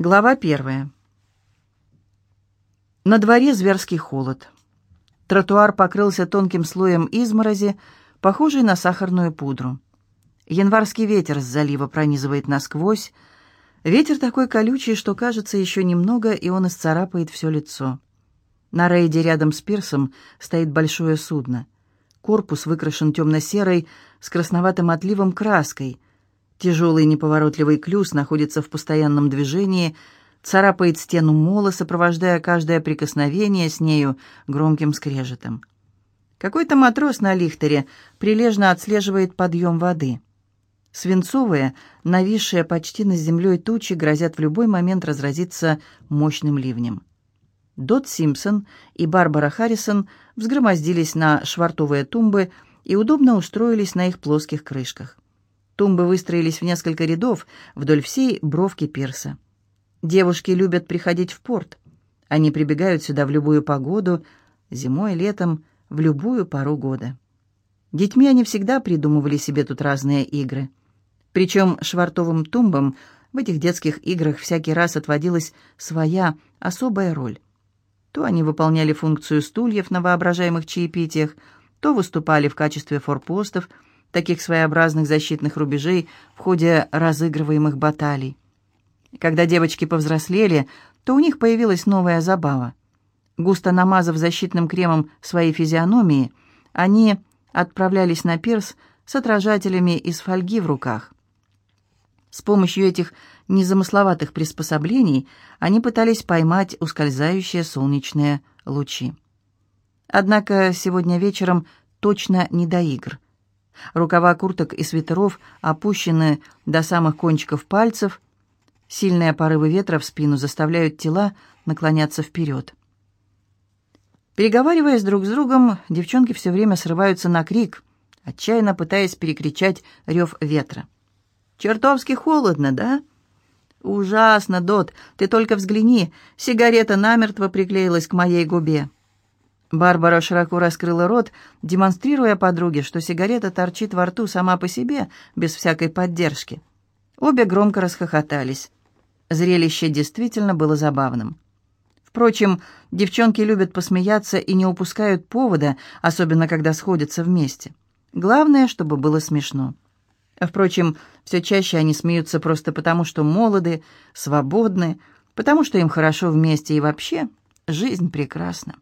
Глава первая. На дворе зверский холод. Тротуар покрылся тонким слоем изморози, похожей на сахарную пудру. Январский ветер с залива пронизывает насквозь. Ветер такой колючий, что кажется еще немного, и он исцарапает все лицо. На рейде рядом с пирсом стоит большое судно. Корпус выкрашен темно-серой с красноватым отливом краской — Тяжелый неповоротливый клюз находится в постоянном движении, царапает стену мола, сопровождая каждое прикосновение с нею громким скрежетом. Какой-то матрос на лихтере прилежно отслеживает подъем воды. Свинцовые, нависшие почти над землей тучи грозят в любой момент разразиться мощным ливнем. Дот Симпсон и Барбара Харрисон взгромоздились на швартовые тумбы и удобно устроились на их плоских крышках. Тумбы выстроились в несколько рядов вдоль всей бровки пирса. Девушки любят приходить в порт. Они прибегают сюда в любую погоду, зимой, летом, в любую пору года. Детьми они всегда придумывали себе тут разные игры. Причем швартовым тумбам в этих детских играх всякий раз отводилась своя особая роль. То они выполняли функцию стульев на воображаемых чаепитиях, то выступали в качестве форпостов – таких своеобразных защитных рубежей в ходе разыгрываемых баталий. Когда девочки повзрослели, то у них появилась новая забава. Густо намазав защитным кремом свои физиономии, они отправлялись на пирс с отражателями из фольги в руках. С помощью этих незамысловатых приспособлений они пытались поймать ускользающие солнечные лучи. Однако сегодня вечером точно не до игр. Рукава курток и свитеров опущены до самых кончиков пальцев. Сильные порывы ветра в спину заставляют тела наклоняться вперед. Переговариваясь друг с другом, девчонки все время срываются на крик, отчаянно пытаясь перекричать рев ветра. «Чертовски холодно, да?» «Ужасно, Дот, ты только взгляни, сигарета намертво приклеилась к моей губе». Барбара широко раскрыла рот, демонстрируя подруге, что сигарета торчит во рту сама по себе, без всякой поддержки. Обе громко расхохотались. Зрелище действительно было забавным. Впрочем, девчонки любят посмеяться и не упускают повода, особенно когда сходятся вместе. Главное, чтобы было смешно. Впрочем, все чаще они смеются просто потому, что молоды, свободны, потому что им хорошо вместе и вообще жизнь прекрасна.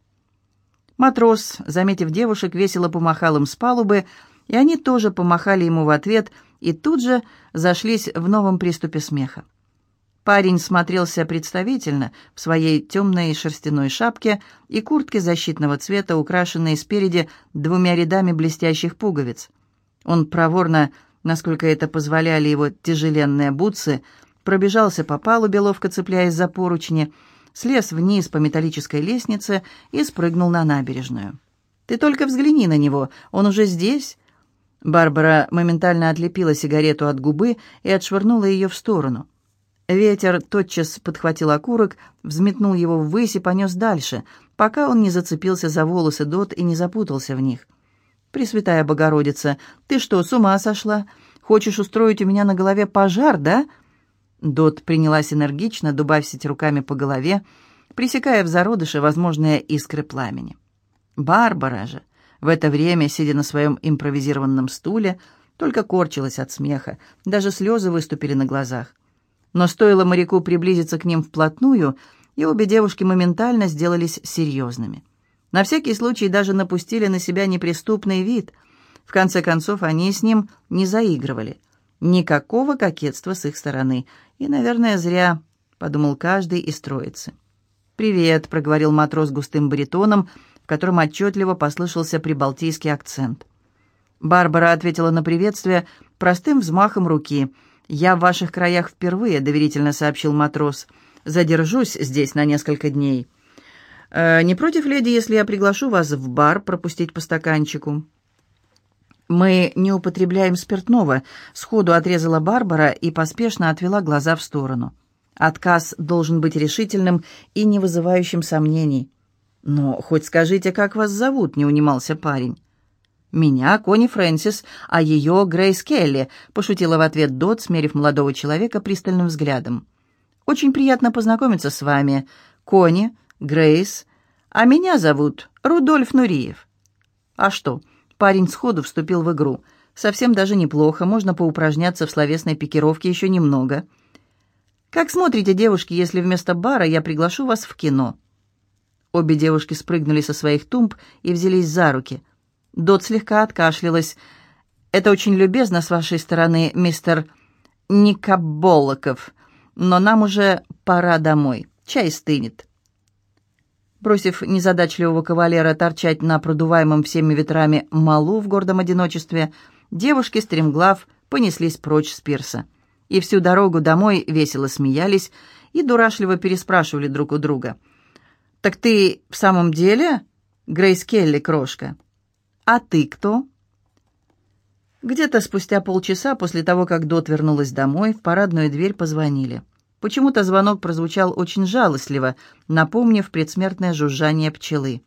Матрос, заметив девушек, весело помахал им с палубы, и они тоже помахали ему в ответ и тут же зашлись в новом приступе смеха. Парень смотрелся представительно в своей темной шерстяной шапке и куртке защитного цвета, украшенной спереди двумя рядами блестящих пуговиц. Он проворно, насколько это позволяли его тяжеленные бутсы, пробежался по палубе, ловко цепляясь за поручни, слез вниз по металлической лестнице и спрыгнул на набережную. «Ты только взгляни на него, он уже здесь!» Барбара моментально отлепила сигарету от губы и отшвырнула ее в сторону. Ветер тотчас подхватил окурок, взметнул его ввысь и понес дальше, пока он не зацепился за волосы Дот и не запутался в них. «Пресвятая Богородица, ты что, с ума сошла? Хочешь устроить у меня на голове пожар, да?» Дот принялась энергично дубасить руками по голове, пресекая в зародыше возможные искры пламени. Барбара же в это время, сидя на своем импровизированном стуле, только корчилась от смеха, даже слезы выступили на глазах. Но стоило моряку приблизиться к ним вплотную, и обе девушки моментально сделались серьезными. На всякий случай даже напустили на себя неприступный вид. В конце концов, они с ним не заигрывали. Никакого кокетства с их стороны, и, наверное, зря, подумал каждый из троицы. «Привет», — проговорил матрос густым баритоном, в котором отчетливо послышался прибалтийский акцент. Барбара ответила на приветствие простым взмахом руки. «Я в ваших краях впервые», — доверительно сообщил матрос. «Задержусь здесь на несколько дней». «Э, «Не против, леди, если я приглашу вас в бар пропустить по стаканчику?» «Мы не употребляем спиртного», — сходу отрезала Барбара и поспешно отвела глаза в сторону. Отказ должен быть решительным и не вызывающим сомнений. «Но хоть скажите, как вас зовут?» — не унимался парень. «Меня Кони Фрэнсис, а ее Грейс Келли», — пошутила в ответ Дот, смерив молодого человека пристальным взглядом. Очень приятно познакомиться с вами. Кони, Грейс, а меня зовут Рудольф Нуриев». «А что?» Парень сходу вступил в игру. «Совсем даже неплохо, можно поупражняться в словесной пикировке еще немного». «Как смотрите, девушки, если вместо бара я приглашу вас в кино?» Обе девушки спрыгнули со своих тумб и взялись за руки. Дот слегка откашлялась. «Это очень любезно с вашей стороны, мистер Никоболоков, но нам уже пора домой. Чай стынет». Бросив незадачливого кавалера торчать на продуваемом всеми ветрами малу в гордом одиночестве, девушки, стремглав, понеслись прочь с пирса. И всю дорогу домой весело смеялись и дурашливо переспрашивали друг у друга. «Так ты в самом деле Грейс Келли, крошка? А ты кто?» Где-то спустя полчаса после того, как Дот вернулась домой, в парадную дверь позвонили. Почему-то звонок прозвучал очень жалостливо, напомнив предсмертное жужжание пчелы.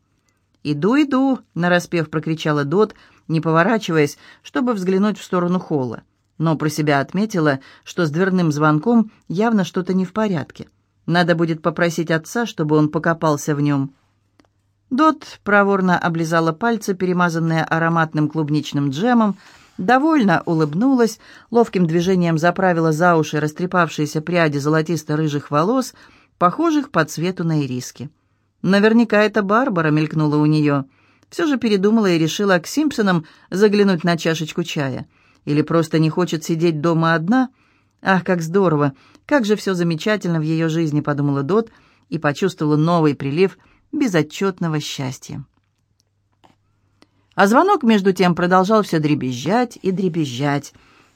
«Иду, иду!» — нараспев прокричала Дот, не поворачиваясь, чтобы взглянуть в сторону холла. Но про себя отметила, что с дверным звонком явно что-то не в порядке. Надо будет попросить отца, чтобы он покопался в нем. Дот проворно облизала пальцы, перемазанные ароматным клубничным джемом, довольно улыбнулась, ловким движением заправила за уши растрепавшиеся пряди золотисто-рыжих волос, похожих по цвету на ириски. Наверняка это Барбара мелькнула у нее. Все же передумала и решила к Симпсонам заглянуть на чашечку чая. Или просто не хочет сидеть дома одна? Ах, как здорово! Как же все замечательно в ее жизни, подумала Дот и почувствовала новый прилив безотчетного счастья. А звонок, между тем, продолжал все дребезжать и дребезжать.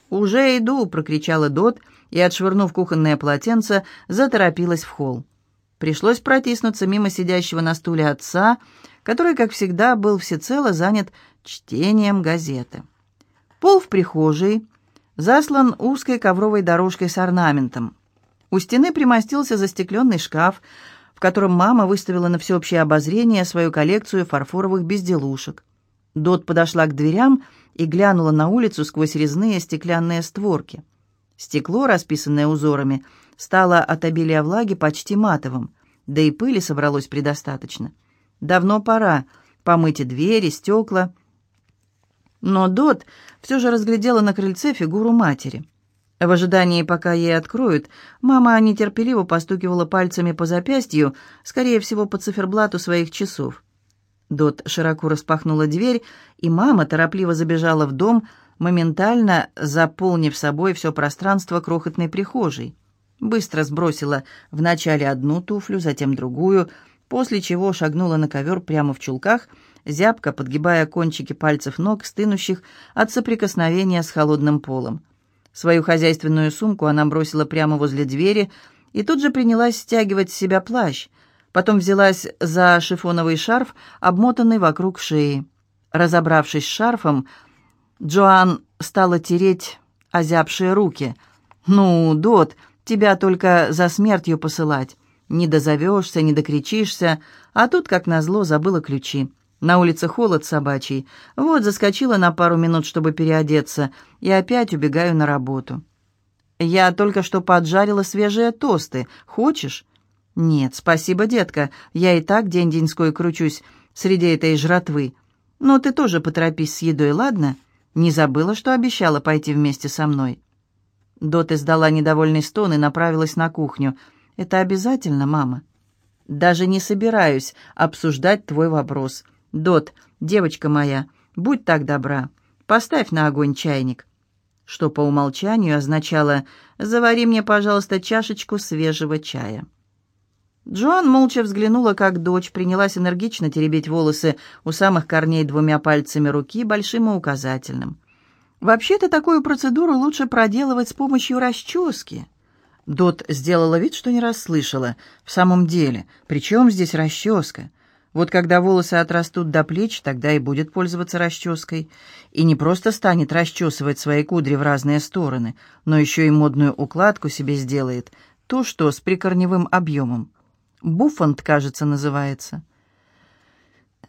«Уже иду!» — прокричала Дот и, отшвырнув кухонное полотенце, заторопилась в холл. Пришлось протиснуться мимо сидящего на стуле отца, который, как всегда, был всецело занят чтением газеты. Пол в прихожей заслан узкой ковровой дорожкой с орнаментом. У стены примостился застекленный шкаф, в котором мама выставила на всеобщее обозрение свою коллекцию фарфоровых безделушек. Дот подошла к дверям и глянула на улицу сквозь резные стеклянные створки. Стекло, расписанное узорами, стало от обилия влаги почти матовым, да и пыли собралось предостаточно. Давно пора помыть и двери, стекла. Но Дот все же разглядела на крыльце фигуру матери. В ожидании, пока ей откроют, мама нетерпеливо постукивала пальцами по запястью, скорее всего, по циферблату своих часов. Дот широко распахнула дверь, и мама торопливо забежала в дом, моментально заполнив собой все пространство крохотной прихожей. Быстро сбросила вначале одну туфлю, затем другую, после чего шагнула на ковер прямо в чулках, зябко подгибая кончики пальцев ног, стынущих от соприкосновения с холодным полом. Свою хозяйственную сумку она бросила прямо возле двери и тут же принялась стягивать с себя плащ — Потом взялась за шифоновый шарф, обмотанный вокруг шеи. Разобравшись с шарфом, Джоан стала тереть озябшие руки. «Ну, Дот, тебя только за смертью посылать. Не дозовешься, не докричишься, а тут, как назло, забыла ключи. На улице холод собачий. Вот, заскочила на пару минут, чтобы переодеться, и опять убегаю на работу. Я только что поджарила свежие тосты. Хочешь? «Нет, спасибо, детка. Я и так день-деньской кручусь среди этой жратвы. Но ты тоже поторопись с едой, ладно? Не забыла, что обещала пойти вместе со мной?» Дот издала недовольный стон и направилась на кухню. «Это обязательно, мама?» «Даже не собираюсь обсуждать твой вопрос. Дот, девочка моя, будь так добра, поставь на огонь чайник» что по умолчанию означало «завари мне, пожалуйста, чашечку свежего чая». Джоан молча взглянула, как дочь принялась энергично теребить волосы у самых корней двумя пальцами руки, большим и указательным. «Вообще-то такую процедуру лучше проделывать с помощью расчески». Дот сделала вид, что не расслышала. «В самом деле, при чем здесь расческа? Вот когда волосы отрастут до плеч, тогда и будет пользоваться расческой. И не просто станет расчесывать свои кудри в разные стороны, но еще и модную укладку себе сделает, то, что с прикорневым объемом. Буффант, кажется, называется.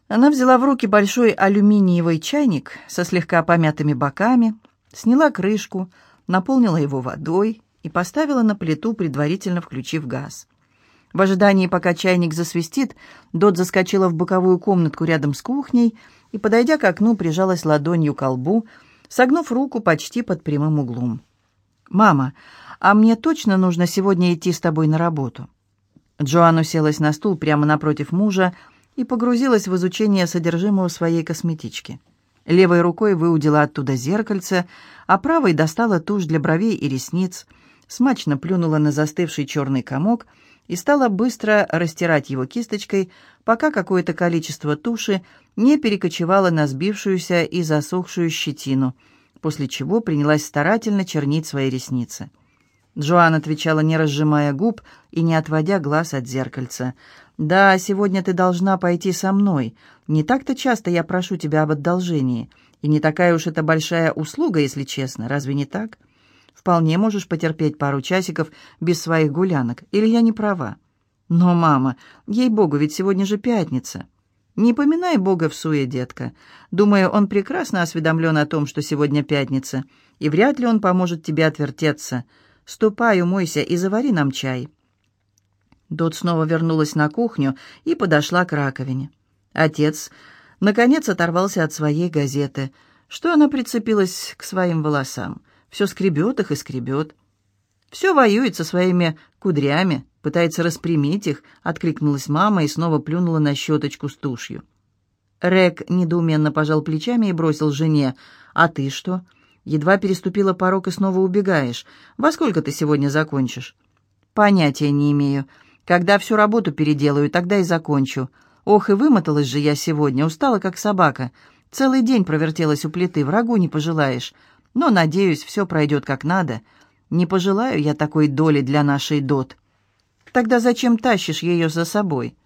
Она взяла в руки большой алюминиевый чайник со слегка помятыми боками, сняла крышку, наполнила его водой и поставила на плиту, предварительно включив газ. В ожидании, пока чайник засвистит, Дот заскочила в боковую комнатку рядом с кухней и, подойдя к окну, прижалась ладонью к лбу, согнув руку почти под прямым углом. «Мама, а мне точно нужно сегодня идти с тобой на работу?» Джоан уселась на стул прямо напротив мужа и погрузилась в изучение содержимого своей косметички. Левой рукой выудила оттуда зеркальце, а правой достала тушь для бровей и ресниц, смачно плюнула на застывший черный комок — и стала быстро растирать его кисточкой, пока какое-то количество туши не перекочевало на сбившуюся и засохшую щетину, после чего принялась старательно чернить свои ресницы. Джоан отвечала, не разжимая губ и не отводя глаз от зеркальца. «Да, сегодня ты должна пойти со мной. Не так-то часто я прошу тебя об одолжении. И не такая уж это большая услуга, если честно. Разве не так?» Вполне можешь потерпеть пару часиков без своих гулянок. Или я не права? Но, мама, ей-богу, ведь сегодня же пятница. Не поминай Бога в суе, детка. Думаю, он прекрасно осведомлен о том, что сегодня пятница, и вряд ли он поможет тебе отвертеться. Ступай, умойся и завари нам чай». Дот снова вернулась на кухню и подошла к раковине. Отец, наконец, оторвался от своей газеты. Что она прицепилась к своим волосам? все скребет их и скребет. Все воюет со своими кудрями, пытается распрямить их, откликнулась мама и снова плюнула на щеточку с тушью. Рек недоуменно пожал плечами и бросил жене. «А ты что? Едва переступила порог и снова убегаешь. Во сколько ты сегодня закончишь?» «Понятия не имею. Когда всю работу переделаю, тогда и закончу. Ох, и вымоталась же я сегодня, устала как собака. Целый день провертелась у плиты, врагу не пожелаешь. Но, надеюсь, все пройдет как надо. Не пожелаю я такой доли для нашей Дот. Тогда зачем тащишь ее за собой?»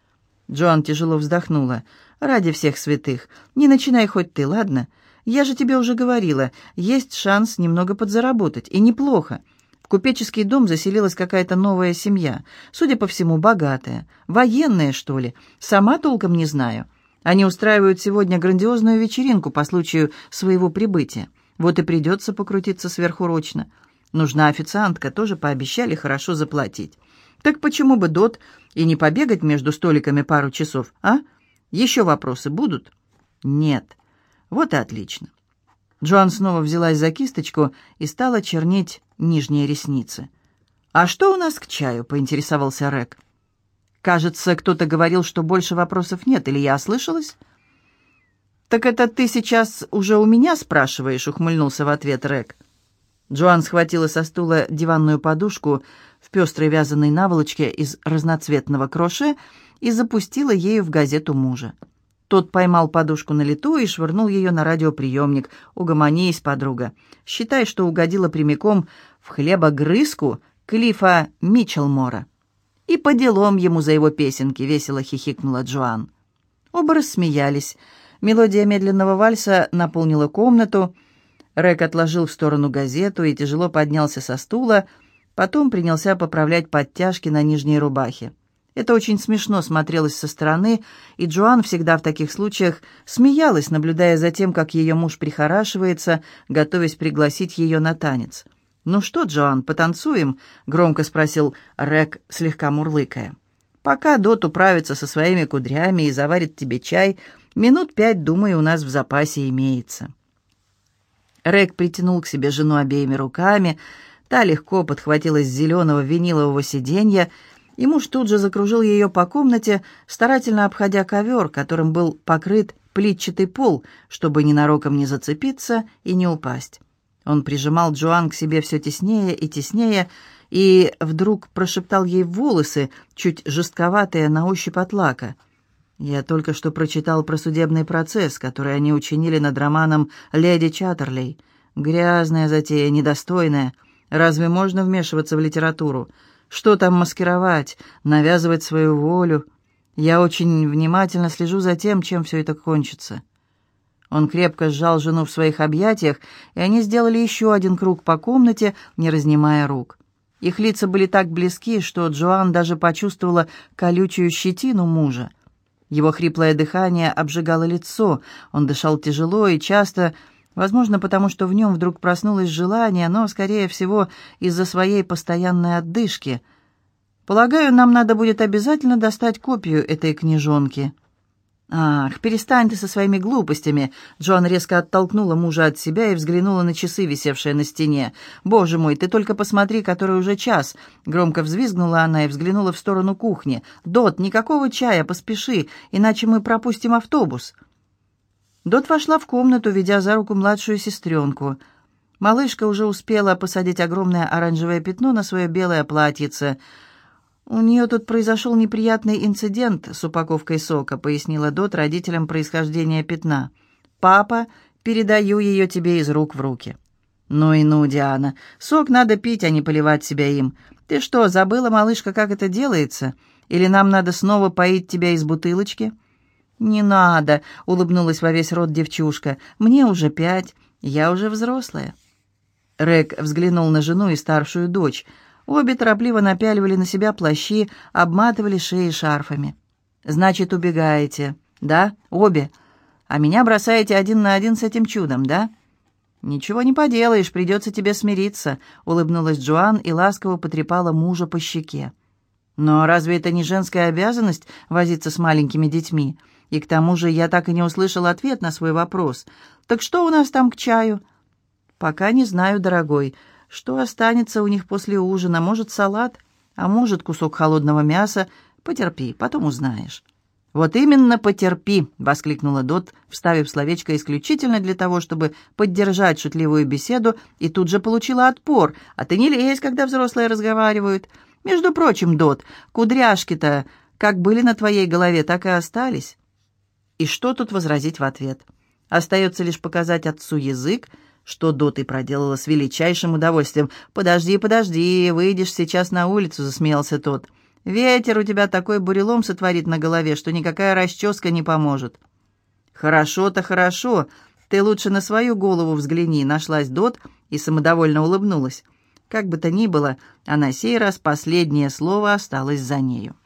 Джоан тяжело вздохнула. «Ради всех святых. Не начинай хоть ты, ладно? Я же тебе уже говорила, есть шанс немного подзаработать. И неплохо. В купеческий дом заселилась какая-то новая семья. Судя по всему, богатая. Военная, что ли? Сама толком не знаю. Они устраивают сегодня грандиозную вечеринку по случаю своего прибытия. Вот и придется покрутиться сверхурочно. Нужна официантка, тоже пообещали хорошо заплатить. Так почему бы, Дот, и не побегать между столиками пару часов, а? Еще вопросы будут? Нет. Вот и отлично. Джоан снова взялась за кисточку и стала чернить нижние ресницы. «А что у нас к чаю?» — поинтересовался Рек. «Кажется, кто-то говорил, что больше вопросов нет, или я ослышалась?» «Так это ты сейчас уже у меня спрашиваешь?» — ухмыльнулся в ответ Рек. Джоан схватила со стула диванную подушку в пестрой вязаной наволочке из разноцветного кроше и запустила ею в газету мужа. Тот поймал подушку на лету и швырнул ее на радиоприемник. «Угомонись, подруга. Считай, что угодила прямиком в хлебогрызку Клифа Мичелмора». «И по делам ему за его песенки», — весело хихикнула Джоан. Оба рассмеялись — Мелодия медленного вальса наполнила комнату. Рек отложил в сторону газету и тяжело поднялся со стула, потом принялся поправлять подтяжки на нижней рубахе. Это очень смешно смотрелось со стороны, и Джоан всегда в таких случаях смеялась, наблюдая за тем, как ее муж прихорашивается, готовясь пригласить ее на танец. «Ну что, Джоан, потанцуем?» — громко спросил Рек, слегка мурлыкая. «Пока Дот управится со своими кудрями и заварит тебе чай», Минут пять, думаю, у нас в запасе имеется». Рэг притянул к себе жену обеими руками, та легко подхватилась с зеленого винилового сиденья, и муж тут же закружил ее по комнате, старательно обходя ковер, которым был покрыт плитчатый пол, чтобы ненароком не зацепиться и не упасть. Он прижимал Джоан к себе все теснее и теснее, и вдруг прошептал ей в волосы, чуть жестковатые на ощупь от лака — я только что прочитал про судебный процесс, который они учинили над романом «Леди Чаттерлей». Грязная затея, недостойная. Разве можно вмешиваться в литературу? Что там маскировать, навязывать свою волю? Я очень внимательно слежу за тем, чем все это кончится». Он крепко сжал жену в своих объятиях, и они сделали еще один круг по комнате, не разнимая рук. Их лица были так близки, что Джоан даже почувствовала колючую щетину мужа. Его хриплое дыхание обжигало лицо, он дышал тяжело и часто, Возможно, потому что в нем вдруг проснулось желание, но, скорее всего, из-за своей постоянной отдышки. Полагаю, нам надо будет обязательно достать копию этой книжонки. «Ах, перестань ты со своими глупостями!» Джоан резко оттолкнула мужа от себя и взглянула на часы, висевшие на стене. «Боже мой, ты только посмотри, который уже час!» Громко взвизгнула она и взглянула в сторону кухни. «Дот, никакого чая, поспеши, иначе мы пропустим автобус!» Дот вошла в комнату, ведя за руку младшую сестренку. Малышка уже успела посадить огромное оранжевое пятно на свое белое платьице — «У нее тут произошел неприятный инцидент с упаковкой сока», пояснила Дот родителям происхождения пятна. «Папа, передаю ее тебе из рук в руки». «Ну и ну, Диана, сок надо пить, а не поливать себя им. Ты что, забыла, малышка, как это делается? Или нам надо снова поить тебя из бутылочки?» «Не надо», — улыбнулась во весь рот девчушка. «Мне уже пять, я уже взрослая». Рэг взглянул на жену и старшую дочь — Обе торопливо напяливали на себя плащи, обматывали шеи шарфами. «Значит, убегаете, да? Обе? А меня бросаете один на один с этим чудом, да?» «Ничего не поделаешь, придется тебе смириться», — улыбнулась Джоан и ласково потрепала мужа по щеке. «Но разве это не женская обязанность возиться с маленькими детьми? И к тому же я так и не услышал ответ на свой вопрос. Так что у нас там к чаю?» «Пока не знаю, дорогой», что останется у них после ужина? Может, салат, а может, кусок холодного мяса? Потерпи, потом узнаешь». «Вот именно потерпи!» — воскликнула Дот, вставив словечко исключительно для того, чтобы поддержать шутливую беседу, и тут же получила отпор. «А ты не лезь, когда взрослые разговаривают. Между прочим, Дот, кудряшки-то как были на твоей голове, так и остались». И что тут возразить в ответ? Остается лишь показать отцу язык, что Доты проделала с величайшим удовольствием. «Подожди, подожди, выйдешь сейчас на улицу», — засмеялся тот. «Ветер у тебя такой бурелом сотворит на голове, что никакая расческа не поможет». «Хорошо-то хорошо. Ты лучше на свою голову взгляни», — нашлась Дот и самодовольно улыбнулась. Как бы то ни было, а на сей раз последнее слово осталось за нею.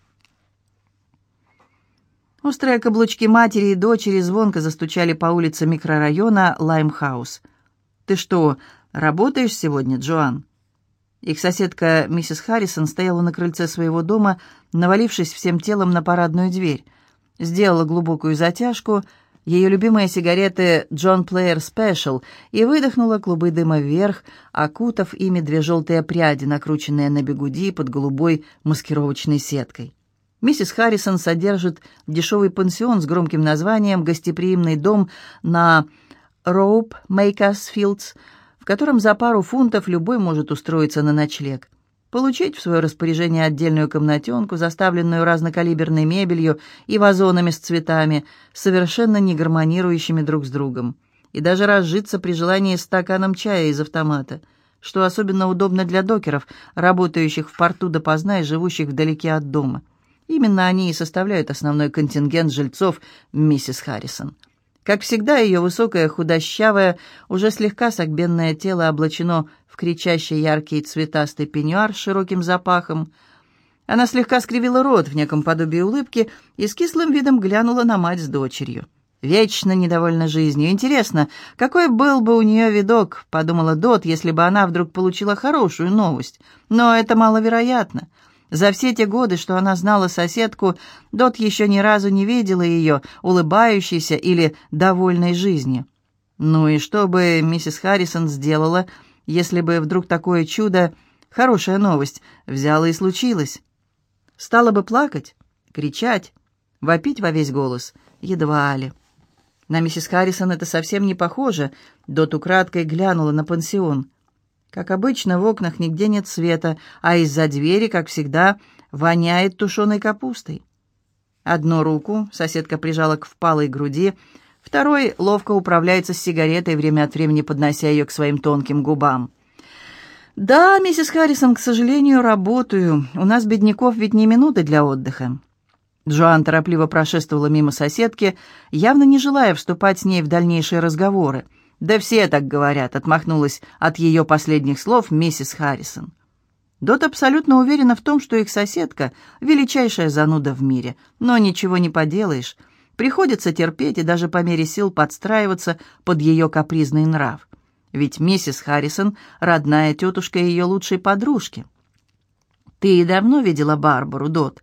Острые каблучки матери и дочери звонко застучали по улице микрорайона Лаймхаус. «Ты что, работаешь сегодня, Джоан?» Их соседка миссис Харрисон стояла на крыльце своего дома, навалившись всем телом на парадную дверь. Сделала глубокую затяжку, ее любимые сигареты «Джон Плеер Спешл» и выдохнула клубы дыма вверх, окутав ими две желтые пряди, накрученные на бигуди под голубой маскировочной сеткой. Миссис Харрисон содержит дешевый пансион с громким названием «Гостеприимный дом» на Роуп Мейкасфилдс, в котором за пару фунтов любой может устроиться на ночлег. Получить в свое распоряжение отдельную комнатенку, заставленную разнокалиберной мебелью и вазонами с цветами, совершенно не гармонирующими друг с другом. И даже разжиться при желании стаканом чая из автомата, что особенно удобно для докеров, работающих в порту допоздна и живущих вдалеке от дома. Именно они и составляют основной контингент жильцов миссис Харрисон. Как всегда, ее высокое, худощавое, уже слегка согбенное тело облачено в кричащий яркий цветастый пеньюар с широким запахом. Она слегка скривила рот в неком подобии улыбки и с кислым видом глянула на мать с дочерью. «Вечно недовольна жизнью. Интересно, какой был бы у нее видок?» — подумала Дот, если бы она вдруг получила хорошую новость. Но это маловероятно. За все те годы, что она знала соседку, Дот еще ни разу не видела ее, улыбающейся или довольной жизнью. Ну и что бы миссис Харрисон сделала, если бы вдруг такое чудо, хорошая новость, взяла и случилось? Стала бы плакать, кричать, вопить во весь голос? Едва ли. На миссис Харрисон это совсем не похоже. Дот украдкой глянула на пансион. Как обычно, в окнах нигде нет света, а из-за двери, как всегда, воняет тушеной капустой. Одну руку соседка прижала к впалой груди, второй ловко управляется с сигаретой, время от времени поднося ее к своим тонким губам. «Да, миссис Харрисон, к сожалению, работаю. У нас, бедняков, ведь не минуты для отдыха». Джоан торопливо прошествовала мимо соседки, явно не желая вступать с ней в дальнейшие разговоры. «Да все так говорят», — отмахнулась от ее последних слов миссис Харрисон. Дот абсолютно уверена в том, что их соседка — величайшая зануда в мире. Но ничего не поделаешь. Приходится терпеть и даже по мере сил подстраиваться под ее капризный нрав. Ведь миссис Харрисон — родная тетушка ее лучшей подружки. «Ты давно видела Барбару, Дот?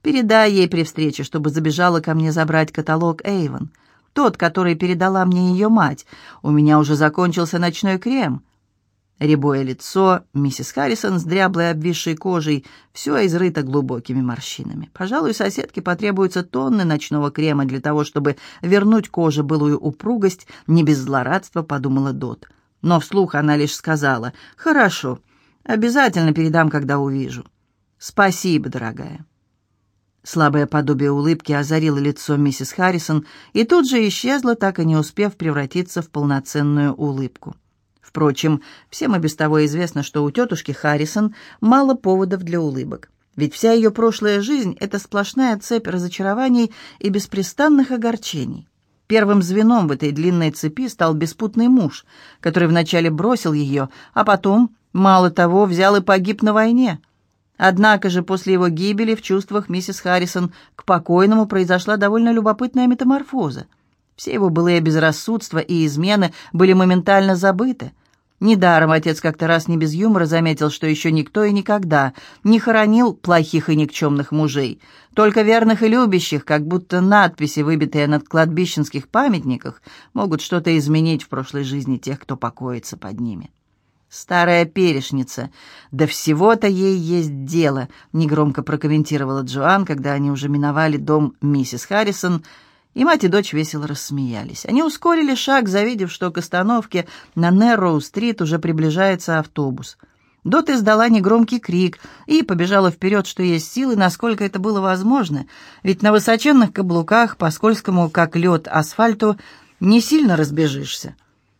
Передай ей при встрече, чтобы забежала ко мне забрать каталог Эйвен. Тот, который передала мне ее мать. У меня уже закончился ночной крем». Рябое лицо, миссис Харрисон с дряблой обвисшей кожей, все изрыто глубокими морщинами. Пожалуй, соседке потребуется тонны ночного крема для того, чтобы вернуть коже былую упругость, не без злорадства, подумала Дот. Но вслух она лишь сказала «Хорошо, обязательно передам, когда увижу». «Спасибо, дорогая». Слабое подобие улыбки озарило лицо миссис Харрисон и тут же исчезло, так и не успев превратиться в полноценную улыбку. Впрочем, всем и без того известно, что у тетушки Харрисон мало поводов для улыбок. Ведь вся ее прошлая жизнь — это сплошная цепь разочарований и беспрестанных огорчений. Первым звеном в этой длинной цепи стал беспутный муж, который вначале бросил ее, а потом, мало того, взял и погиб на войне. Однако же после его гибели в чувствах миссис Харрисон к покойному произошла довольно любопытная метаморфоза. Все его былые безрассудства и измены были моментально забыты. Недаром отец как-то раз не без юмора заметил, что еще никто и никогда не хоронил плохих и никчемных мужей, только верных и любящих, как будто надписи, выбитые над кладбищенских памятниках, могут что-то изменить в прошлой жизни тех, кто покоится под ними. «Старая перешница. Да всего-то ей есть дело», — негромко прокомментировала Джоан, когда они уже миновали дом миссис Харрисон, и мать и дочь весело рассмеялись. Они ускорили шаг, завидев, что к остановке на Нерроу-стрит уже приближается автобус. Дот издала негромкий крик и побежала вперед, что есть силы, насколько это было возможно, ведь на высоченных каблуках по скользкому, как лед, асфальту не сильно разбежишься.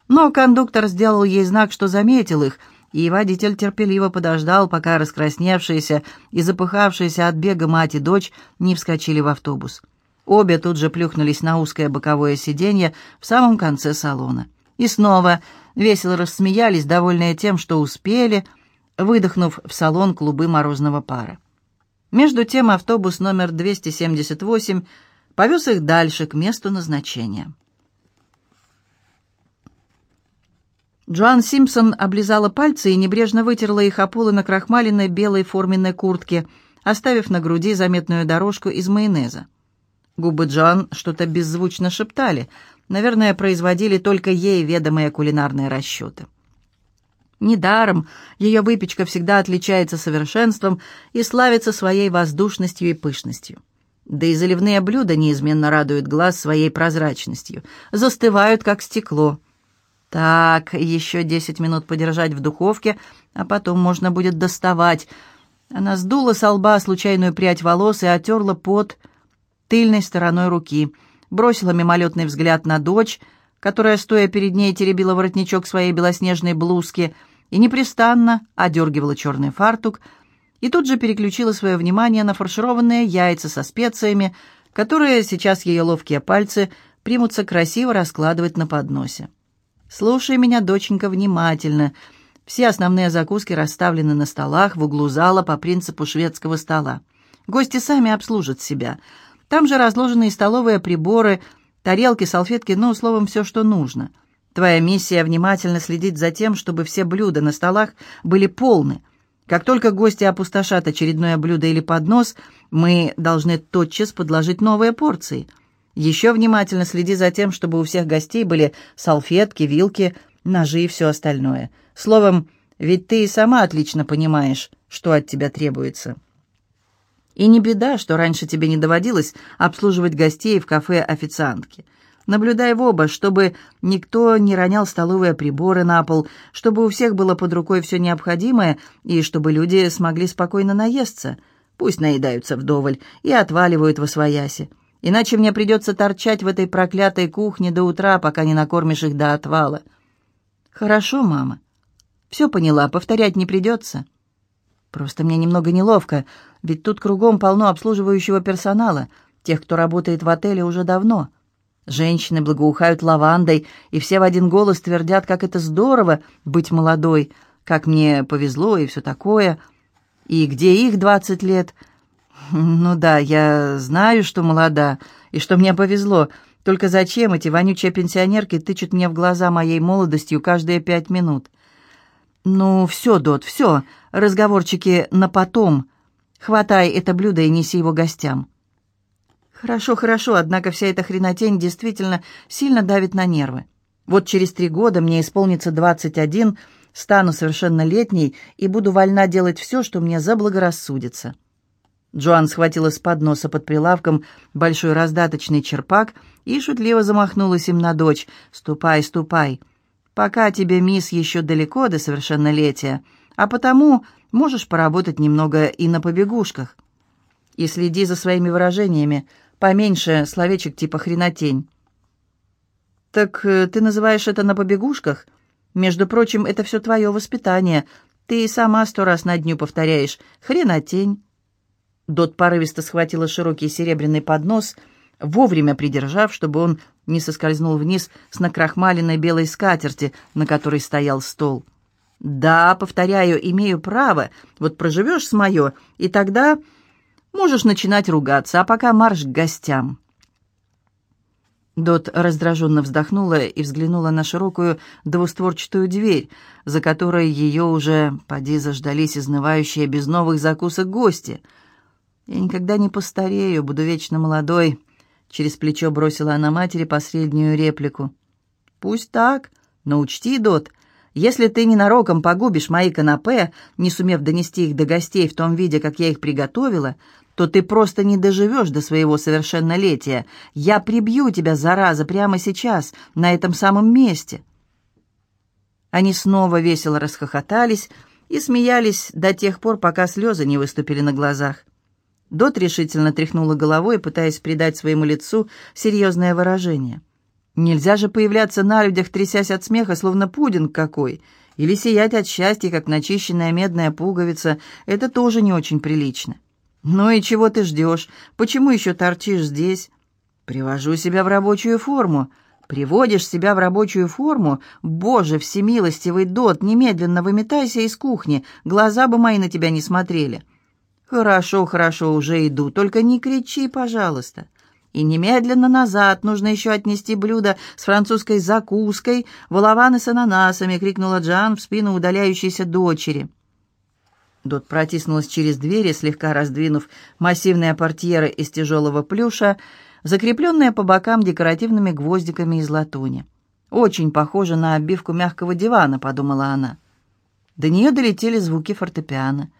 Но кондуктор сделал ей знак, что заметил их, и водитель терпеливо подождал, пока раскрасневшиеся и запыхавшиеся от бега мать и дочь не вскочили в автобус. Обе тут же плюхнулись на узкое боковое сиденье в самом конце салона. И снова весело рассмеялись, довольные тем, что успели, выдохнув в салон клубы морозного пара. Между тем автобус номер 278 повез их дальше, к месту назначения. Джоан Симпсон облизала пальцы и небрежно вытерла их о полы на крахмаленной белой форменной куртке, оставив на груди заметную дорожку из майонеза. Губы Джоан что-то беззвучно шептали, наверное, производили только ей ведомые кулинарные расчеты. Недаром ее выпечка всегда отличается совершенством и славится своей воздушностью и пышностью. Да и заливные блюда неизменно радуют глаз своей прозрачностью, застывают, как стекло — так, еще десять минут подержать в духовке, а потом можно будет доставать. Она сдула с лба случайную прядь волос и отерла под тыльной стороной руки. Бросила мимолетный взгляд на дочь, которая, стоя перед ней, теребила воротничок своей белоснежной блузки и непрестанно одергивала черный фартук, и тут же переключила свое внимание на фаршированные яйца со специями, которые сейчас ее ловкие пальцы примутся красиво раскладывать на подносе. Слушай меня, доченька, внимательно. Все основные закуски расставлены на столах в углу зала по принципу шведского стола. Гости сами обслужат себя. Там же разложены и столовые приборы, тарелки, салфетки, ну, словом, все, что нужно. Твоя миссия — внимательно следить за тем, чтобы все блюда на столах были полны. Как только гости опустошат очередное блюдо или поднос, мы должны тотчас подложить новые порции — еще внимательно следи за тем, чтобы у всех гостей были салфетки, вилки, ножи и все остальное. Словом, ведь ты и сама отлично понимаешь, что от тебя требуется. И не беда, что раньше тебе не доводилось обслуживать гостей в кафе официантки. Наблюдай в оба, чтобы никто не ронял столовые приборы на пол, чтобы у всех было под рукой все необходимое и чтобы люди смогли спокойно наесться. Пусть наедаются вдоволь и отваливают во свояси. Иначе мне придется торчать в этой проклятой кухне до утра, пока не накормишь их до отвала. Хорошо, мама. Все поняла, повторять не придется. Просто мне немного неловко, ведь тут кругом полно обслуживающего персонала, тех, кто работает в отеле уже давно. Женщины благоухают лавандой, и все в один голос твердят, как это здорово быть молодой, как мне повезло и все такое. И где их двадцать лет? «Ну да, я знаю, что молода, и что мне повезло. Только зачем эти вонючие пенсионерки тычут мне в глаза моей молодостью каждые пять минут?» «Ну, все, Дот, все. Разговорчики на потом. Хватай это блюдо и неси его гостям». «Хорошо, хорошо, однако вся эта хренотень действительно сильно давит на нервы. Вот через три года мне исполнится двадцать один, стану совершеннолетней и буду вольна делать все, что мне заблагорассудится». Джоан схватила с подноса под прилавком большой раздаточный черпак и шутливо замахнулась им на дочь. «Ступай, ступай. Пока тебе, мисс, еще далеко до совершеннолетия, а потому можешь поработать немного и на побегушках. И следи за своими выражениями, поменьше словечек типа «хренотень». «Так э, ты называешь это на побегушках? Между прочим, это все твое воспитание. Ты и сама сто раз на дню повторяешь «хренотень». Дот порывисто схватила широкий серебряный поднос, вовремя придержав, чтобы он не соскользнул вниз с накрахмаленной белой скатерти, на которой стоял стол. «Да, повторяю, имею право. Вот проживешь с мое, и тогда можешь начинать ругаться, а пока марш к гостям». Дот раздраженно вздохнула и взглянула на широкую двустворчатую дверь, за которой ее уже, поди, заждались изнывающие без новых закусок гости — «Я никогда не постарею, буду вечно молодой», — через плечо бросила она матери последнюю реплику. «Пусть так, но учти, Дот, если ты ненароком погубишь мои канапе, не сумев донести их до гостей в том виде, как я их приготовила, то ты просто не доживешь до своего совершеннолетия. Я прибью тебя, зараза, прямо сейчас, на этом самом месте». Они снова весело расхохотались и смеялись до тех пор, пока слезы не выступили на глазах. Дот решительно тряхнула головой, пытаясь придать своему лицу серьезное выражение. Нельзя же появляться на людях, трясясь от смеха, словно пудинг какой, или сиять от счастья, как начищенная медная пуговица. Это тоже не очень прилично. «Ну и чего ты ждешь? Почему еще торчишь здесь?» «Привожу себя в рабочую форму». «Приводишь себя в рабочую форму? Боже, всемилостивый Дот, немедленно выметайся из кухни, глаза бы мои на тебя не смотрели». «Хорошо, хорошо, уже иду, только не кричи, пожалуйста». «И немедленно назад, нужно еще отнести блюдо с французской закуской, волованы с ананасами», — крикнула Джан в спину удаляющейся дочери. Дот протиснулась через двери, слегка раздвинув массивные портьеры из тяжелого плюша, закрепленные по бокам декоративными гвоздиками из латуни. «Очень похоже на обивку мягкого дивана», — подумала она. До нее долетели звуки фортепиано.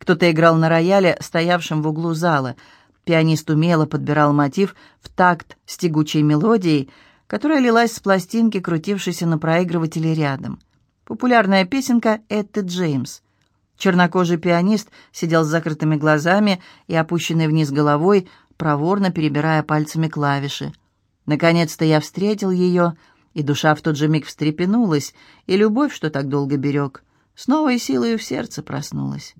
Кто-то играл на рояле, стоявшем в углу зала. Пианист умело подбирал мотив в такт с тягучей мелодией, которая лилась с пластинки, крутившейся на проигрывателе рядом. Популярная песенка Этты Джеймс. Чернокожий пианист сидел с закрытыми глазами и опущенной вниз головой, проворно перебирая пальцами клавиши. Наконец-то я встретил ее, и душа в тот же миг встрепенулась, и любовь, что так долго берег, с новой силой в сердце проснулась.